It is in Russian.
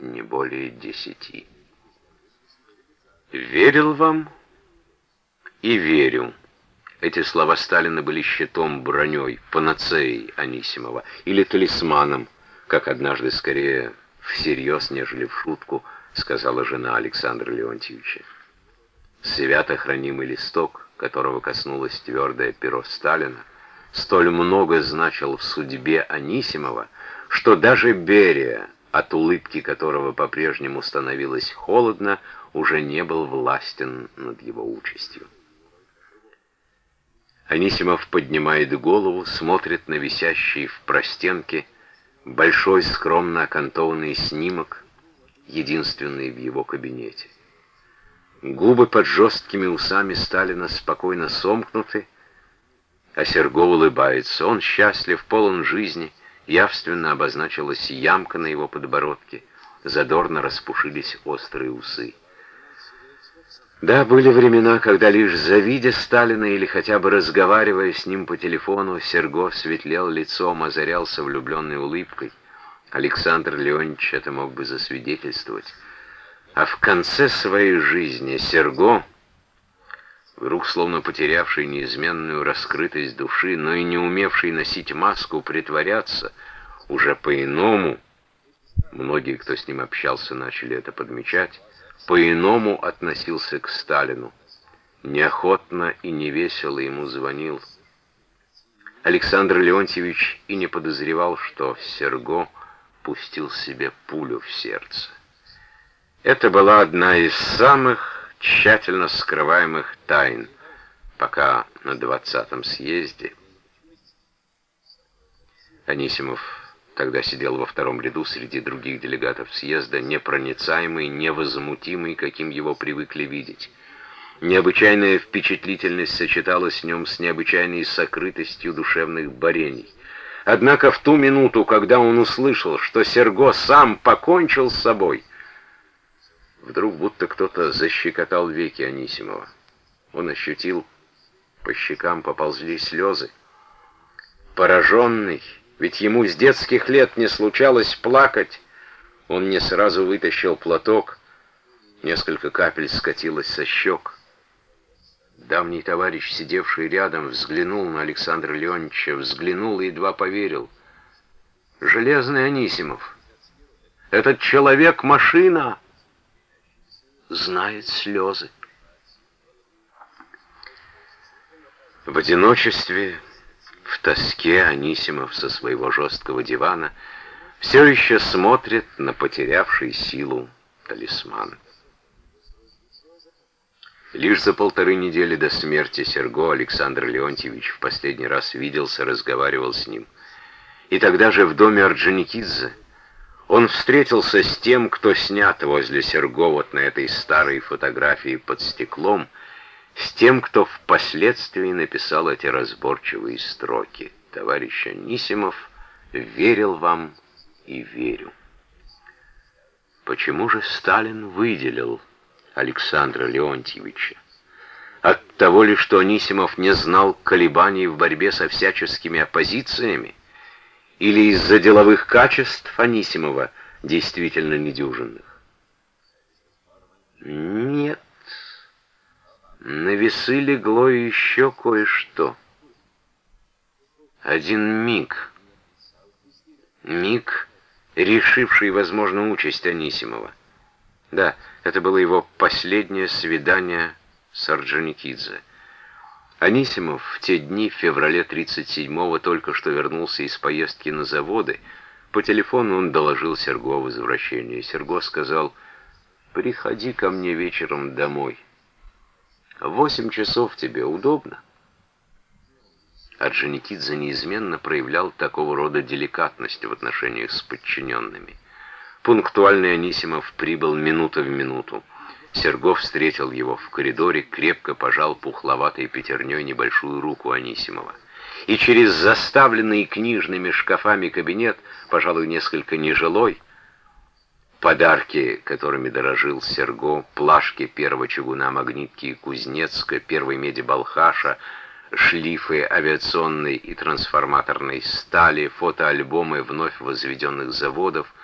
не более десяти. Верил вам и верю. Эти слова Сталина были щитом, броней, панацеей Анисимова или талисманом, как однажды скорее всерьез, нежели в шутку, сказала жена Александра Леонтьевича. Свято хранимый листок, которого коснулось твердое перо Сталина, столь много значил в судьбе Анисимова, что даже Берия, от улыбки которого по-прежнему становилось холодно, уже не был властен над его участью. Анисимов поднимает голову, смотрит на висящий в простенке большой скромно окантованный снимок, единственный в его кабинете. Губы под жесткими усами Сталина спокойно сомкнуты, а Серго улыбается. Он счастлив, полон жизни, явственно обозначилась ямка на его подбородке, задорно распушились острые усы. Да, были времена, когда лишь завидя Сталина или хотя бы разговаривая с ним по телефону, Серго светлел лицом, озарялся влюбленной улыбкой. Александр Леонидович это мог бы засвидетельствовать. А в конце своей жизни Серго, вдруг словно потерявший неизменную раскрытость души, но и не умевший носить маску, притворяться, уже по-иному, многие, кто с ним общался, начали это подмечать, по-иному относился к Сталину. Неохотно и невесело ему звонил. Александр Леонтьевич и не подозревал, что Серго пустил себе пулю в сердце. Это была одна из самых тщательно скрываемых тайн, пока на двадцатом съезде Анисимов Тогда сидел во втором ряду среди других делегатов съезда, непроницаемый, невозмутимый, каким его привыкли видеть. Необычайная впечатлительность сочеталась в нем с необычайной сокрытостью душевных борений. Однако в ту минуту, когда он услышал, что Серго сам покончил с собой, вдруг будто кто-то защекотал веки Анисимова. Он ощутил, по щекам поползли слезы. Пораженный, ведь ему с детских лет не случалось плакать. Он не сразу вытащил платок, несколько капель скатилось со щек. Давний товарищ, сидевший рядом, взглянул на Александра Леонидовича, взглянул и едва поверил. «Железный Анисимов! Этот человек-машина!» Знает слезы. В одиночестве в тоске Анисимов со своего жесткого дивана все еще смотрит на потерявший силу талисман. Лишь за полторы недели до смерти Серго Александр Леонтьевич в последний раз виделся, разговаривал с ним. И тогда же в доме Орджоникидзе он встретился с тем, кто снят возле Серго вот на этой старой фотографии под стеклом, с тем, кто впоследствии написал эти разборчивые строки. Товарищ Анисимов, верил вам и верю. Почему же Сталин выделил Александра Леонтьевича? От того ли, что Анисимов не знал колебаний в борьбе со всяческими оппозициями? Или из-за деловых качеств Анисимова, действительно недюжинных? Нет. На весы легло еще кое-что. Один миг. Миг, решивший, возможно, участь Анисимова. Да, это было его последнее свидание с Орджоникидзе. Анисимов в те дни, в феврале 37-го, только что вернулся из поездки на заводы. По телефону он доложил Серго о возвращении. Серго сказал, «Приходи ко мне вечером домой». Восемь часов тебе удобно?» Орджоникидзе неизменно проявлял такого рода деликатность в отношениях с подчиненными. Пунктуальный Анисимов прибыл минута в минуту. Сергов встретил его в коридоре, крепко пожал пухловатой пятерней небольшую руку Анисимова. И через заставленный книжными шкафами кабинет, пожалуй, несколько нежилой, Подарки, которыми дорожил Серго, плашки первого чугуна Магнитки Кузнецка, первой меди Балхаша, шлифы авиационной и трансформаторной стали, фотоальбомы вновь возведенных заводов,